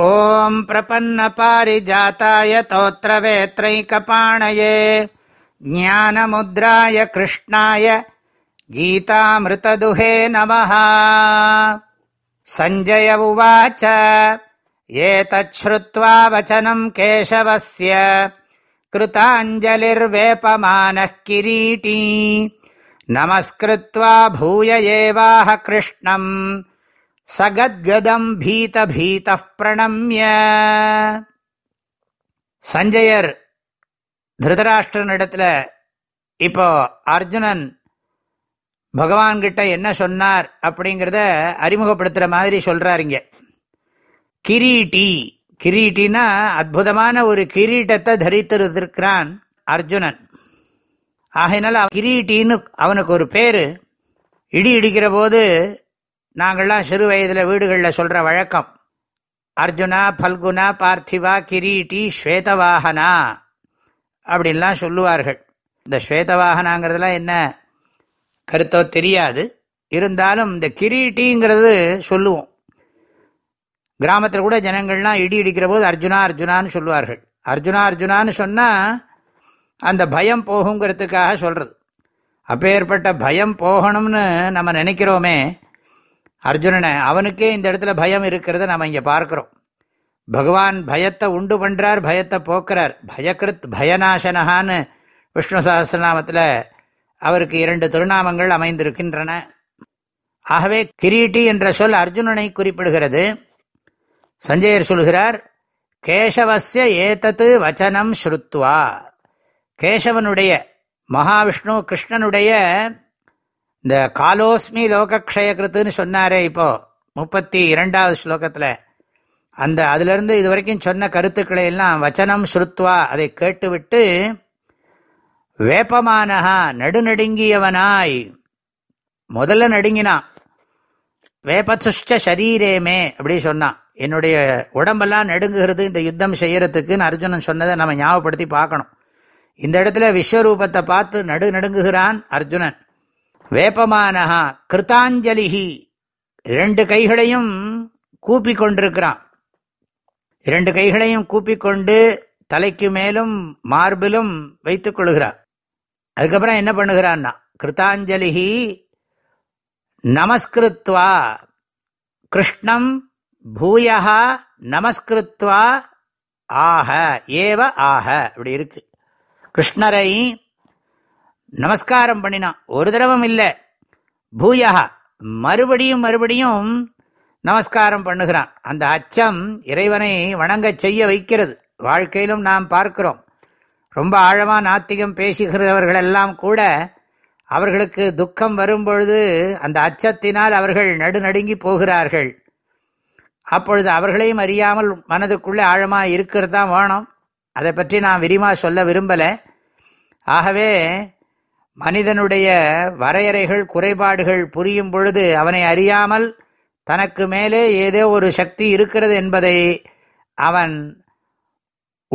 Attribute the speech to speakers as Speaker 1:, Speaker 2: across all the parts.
Speaker 1: ॐ प्रपन्नपारिजाताय तोत्रवेत्रैकपाणये ज्ञानमुद्राय कृष्णाय गीतामृतदुहे नमः सञ्जय उवाच एतच्छ्रुत्वा वचनम् केशवस्य कृताञ्जलिर्वेपमानः किरीटी नमस्कृत्वा भूय एवाह कृष्णम् சகத்கதம் பீத பீத பிரணம்ய சஞ்சயர் திருதராஷ்டிரனிடத்துல இப்போ அர்ஜுனன் பகவான்கிட்ட என்ன சொன்னார் அப்படிங்கிறத அறிமுகப்படுத்துகிற மாதிரி சொல்கிறாருங்க கிரீட்டி கிரீட்டினா அற்புதமான ஒரு கிரீட்டத்தை தரித்திருத்திருக்கிறான் அர்ஜுனன். ஆகையினால கிரீட்டின்னு அவனுக்கு ஒரு பேர். இடி இடிக்கிற போது நாங்கள்லாம் சிறு வயதில் வீடுகளில் சொல்கிற வழக்கம். அர்ஜுனா பல்குனா பார்த்திவா கிரீட்டி ஸ்வேதவாகனா அப்படின்லாம் சொல்லுவார்கள். இந்த ஸ்வேதவாகனாங்கிறதுலாம் என்ன? கருத்தோ தெரியாது. இருந்தாலும் இந்த கிரீட்டிங்கிறது சொல்லுவோம். கிராமத்தில் கூட ஜனங்கள்லாம் இடி இடிக்கிற போது அர்ஜுனா அர்ஜுனான்னு சொல்லுவார்கள். அர்ஜுனா அர்ஜுனான்னு சொன்னால் அந்த பயம் போகுங்கிறதுக்காக சொல்கிறது அப்பேற்பட்ட பயம் போகணும்னு நம்ம நினைக்கிறோமே அர்ஜுனனை அவனுக்கே இந்த இடத்துல பயம் இருக்கிறத நம்ம இங்கே பார்க்குறோம். பகவான் பயத்தை உண்டு பண்ணுறார் பயத்தை போக்குறார். பயக்கிருத் பயநாசனஹான்னு விஷ்ணு சஹசிரநாமத்தில் அவருக்கு இரண்டு திருநாமங்கள் அமைந்திருக்கின்றன. ஆகவே கிரீட்டி என்ற சொல் அர்ஜுனனை குறிப்பிடுகிறது. சஞ்சயர் சொல்கிறார் கேசவசிய ஏதத்து வச்சனம் ஸ்ருத்வா. கேசவனுடைய மகாவிஷ்ணு கிருஷ்ணனுடைய இந்த காலோஸ்மி லோகக்ஷயகிருத்துன்னு சொன்னாரே இப்போ முப்பத்தி இரண்டாவது ஸ்லோகத்தில். அந்த அதிலிருந்து இது வரைக்கும் சொன்ன கருத்துக்களை எல்லாம் வச்சனம் ஸ்ருத்வா அதை கேட்டுவிட்டு வேப்பமானஹா நடுநடுங்கியவனாய். முதல்ல நடுங்கினான் வேப்பசுஷ்ட சரீரேமே அப்படி சொன்னான். என்னுடைய உடம்பெல்லாம் நடுங்குகிறது இந்த யுத்தம் செய்யறதுக்குன்னு அர்ஜுனன் சொன்னதை நம்ம ஞாபகப்படுத்தி பார்க்கணும். இந்த இடத்துல விஸ்வரூபத்தை பார்த்து நடு நடுங்குகிறான் அர்ஜுனன். வேப்பமானஹா கிருத்தாஞ்சலிஹி. இரண்டு கைகளையும் கூப்பி கொண்டிருக்கிறான் இரண்டு கைகளையும் கூப்பிக்கொண்டு தலைக்கு மேலும் மார்பிலும் வைத்துக் கொள்கிறான். அதுக்கப்புறம் என்ன பண்ணுகிறான்னா கிருத்தாஞ்சலிஹி நமஸ்கிருத்வா கிருஷ்ணம் பூயா நமஸ்கிருத்வா ஆக ஏவ ஆக அப்படி இருக்கு. கிருஷ்ணரை நமஸ்காரம் பண்ணினான் ஒரு தடவம் இல்லை. பூயா மறுபடியும் மறுபடியும் நமஸ்காரம் பண்ணுகிறான். அந்த அச்சம் இறைவனை வணங்க செய்ய வைக்கிறது. வாழ்க்கையிலும் நாம் பார்க்கிறோம். ரொம்ப ஆழமாக நாத்திகம் பேசுகிறவர்களெல்லாம் கூட அவர்களுக்கு துக்கம் வரும்பொழுது அந்த அச்சத்தினால் அவர்கள் நடுநடுங்கி போகிறார்கள். அப்பொழுது அவர்களையும் அறியாமல் மனதுக்குள்ளே ஆழமாக இருக்கிறது தான் வேணும் அதை பற்றி நான் விரிவாக சொல்ல விரும்பலை. ஆகவே மனிதனுடைய வரையறைகள் குறைபாடுகள் புரியும் பொழுது அவனை அறியாமல் தனக்கு மேலே ஏதோ ஒரு சக்தி இருக்கிறது என்பதை அவன்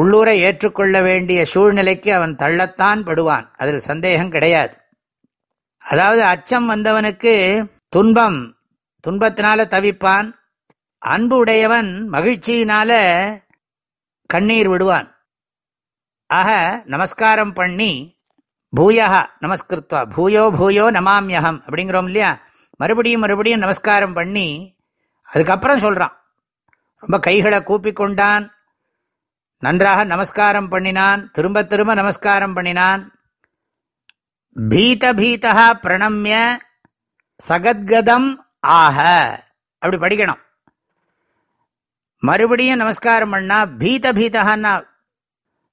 Speaker 1: உள்ளூரை ஏற்றுக்கொள்ள வேண்டிய சூழ்நிலைக்கு அவன் தள்ளத்தான் படுவான். அதில் சந்தேகம் கிடையாது. அதாவது அச்சம் வந்தவனுக்கு துன்பம் துன்பத்தினால தவிப்பான் அன்பு உடையவன் மகிழ்ச்சியினால கண்ணீர் விடுவான். ஆக நமஸ்காரம் பண்ணி பூயா நமஸ்கிருத்வா பூயோ பூயோ நமாமியகம் அப்படிங்கிறோம் இல்லையா? மறுபடியும் மறுபடியும் நமஸ்காரம் பண்ணி அதுக்கப்புறம் சொல்கிறான் ரொம்ப கைகளை கூப்பிக்கொண்டான் நன்றாக நமஸ்காரம் பண்ணினான் திரும்ப திரும்ப நமஸ்காரம் பண்ணினான். பீத பீதா பிரணம்ய சகத்கதம் ஆக அப்படி படிக்கணும். மறுபடியும் நமஸ்காரம் பண்ணா பீத பீதகான்னா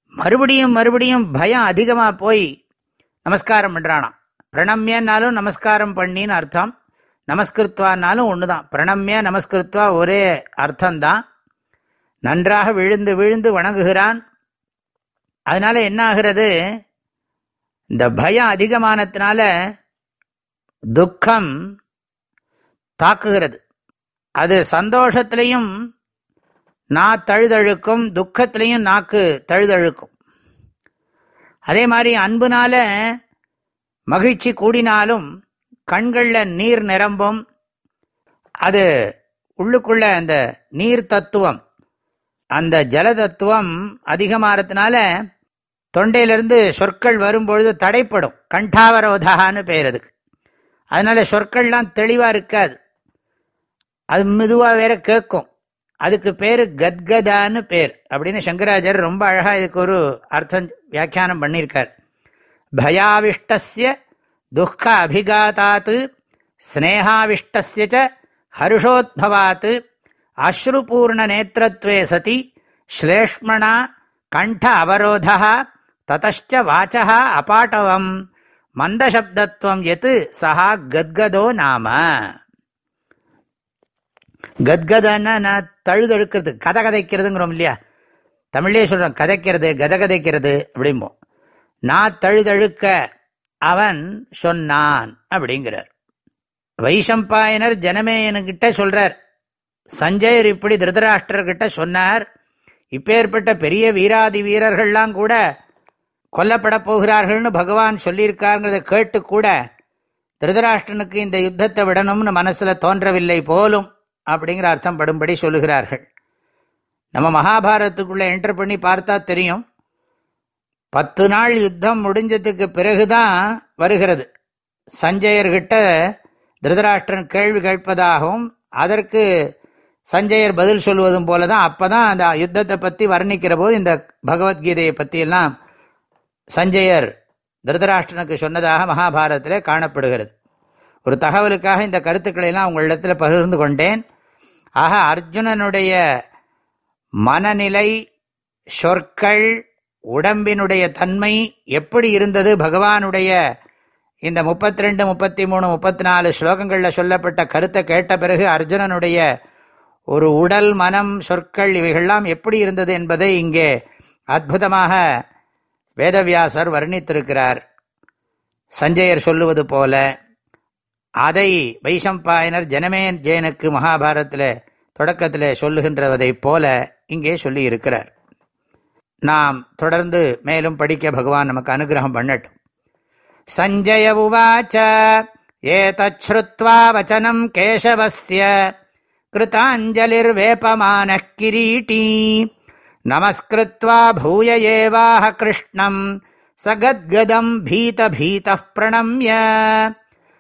Speaker 1: மறுபடியும் மறுபடியும் பயம் அதிகமாக போய் நமஸ்காரம் பண்ணுறானாம் பிரணம்யன்னாலும் நமஸ்காரம் பண்ணின்னு அர்த்தம். நமஸ்கிருத்வான்னாலும் ஒன்று தான் பிரணம்ய நமஸ்கிருத்வா ஒரே அர்த்தம்தான். நன்றாக விழுந்து விழுந்து வணங்குகிறான். அதனால என்ன ஆகிறது இந்த பயம் அதிகமானதுனால துக்கம் தாக்குகிறது. அது சந்தோஷத்திலையும் நா தழுதழுக்கும் துக்கத்திலையும் நாக்கு தழுதழுக்கும். அதே மாதிரி அன்புனால மகிழ்ச்சி கூடினாலும் கண்களில் நீர் நிரம்பும். அது உள்ளுக்குள்ள அந்த நீர் தத்துவம் அந்த ஜல தத்துவம் அதிகமாகறதுனால தொண்டையிலிருந்து சொற்கள் வரும்பொழுது தடைப்படும். கண்டாவரோதான்னு பெயர் அதுக்கு. அதனால சொற்கள்லாம் தெளிவாக இருக்காது. அது மெதுவாக வேற கேட்கும். அதுக்கு பேர் கத்கதான்னு பேர். அப்படின்னு சங்கராச்சாரியர் ரொம்ப அழகாக இதுக்கு ஒரு அர்த்தம் வியாக்கியானம் பண்ணியிருக்கார். பயாவிஷ்டசிய துக்க அபிகாத்தாத்து ஸ்னேகாவிஷ்டசிய ச ஹர்ஷோத்பவாத் அஸ்ருபூர்ண நேத்திரத்வே சதி ஸ்லேஷ்மணா கண்ட அவரோதா ததச்ச வாச்சா அபாட்டவம் மந்தசப்தத்துவம் எத்து சஹா கத்கதோ நாம. கத்கதான்னா நான் தழுதழுக்கிறது கதை கதைக்கிறதுங்கிறோம் இல்லையா? தமிழ்லேயே சொல்கிறோம் கதைக்கிறது கதை கதைக்கிறது அப்படிம்போம். நான் தழுதழுக்க அவன் சொன்னான் அப்படிங்கிறார். வைசம்பாயனர் ஜனமேயனுக்கிட்ட சொல்கிறார் சஞ்சயர் இப்படி திருதராஷ்டிரர்கிட்ட சொன்னார். இப்பேற்பட்ட பெரிய வீராதி வீரர்கள்லாம் கூட கொல்லப்பட போகிறார்கள்னு பகவான் சொல்லியிருக்காருங்கிறத கேட்டு கூட திருதராஷ்டிரனுக்கு இந்த யுத்தத்தை விடணும்னு மனசில் தோன்றவில்லை போலும். அப்படிங்கிற அர்த்தம் படும்படி சொல்லுகிறார்கள். நம்ம மகாபாரத்துக்குள்ளே என்டர் பண்ணி பார்த்தா தெரியும். பத்து நாள் யுத்தம் முடிஞ்சதுக்கு பிறகுதான் வருகிறது. சஞ்சயர்கிட்ட திருதராஷ்டிரன் கேள்வி கேட்பதாகவும் அதற்கு சஞ்சயர் பதில் சொல்வதும் போல தான் அப்போ தான் அந்த யுத்தத்தை பற்றி வர்ணிக்கிற போது இந்த பகவத்கீதையை பற்றியெல்லாம் சஞ்சயர் திருதராஷ்டிரனுக்கு சொன்னதாக மகாபாரதத்தில் காணப்படுகிறது. ஒரு தகவலுக்காக இந்த கருத்துக்களை எல்லாம் உங்களிடத்தில் பகிர்ந்து கொண்டேன். ஆக அர்ஜுனனுடைய மனநிலை சொற்கள் உடம்பினுடைய தன்மை எப்படி இருந்தது? பகவானுடைய இந்த முப்பத்தி ரெண்டு முப்பத்தி மூணு முப்பத்தி நாலு ஸ்லோகங்களில் சொல்லப்பட்ட கருத்தை கேட்ட பிறகு அர்ஜுனனுடைய ஒரு உடல் மனம் சொற்கள் இவைகள்லாம் எப்படி இருந்தது என்பதை இங்கே அற்புதமாக வேதவியாசர் வர்ணித்திருக்கிறார். சஞ்சயர் சொல்லுவது போல அதை வைசம்பாயனர் ஜனமேன் ஜெயனுக்கு மகாபாரத்தில் தொடக்கத்தில் சொல்லுகின்றதைப் போல இங்கே சொல்லி இருக்கிறார் நாம் தொடர்ந்து மேலும் படிக்க பகவான் நமக்கு அனுகிரகம் பண்ணட்டும். சஞ்சய உவாச்ச ஏதச்ருத்வா வச்சனம் கேசவஸ்ய கிருதாஞ்சலிர்வேபமான கிரீட்டி நமஸ்கிருத்வா பூய ஏவாஹ கிருஷ்ணம் சகத்கதம் பீத பீத பிரணம்ய.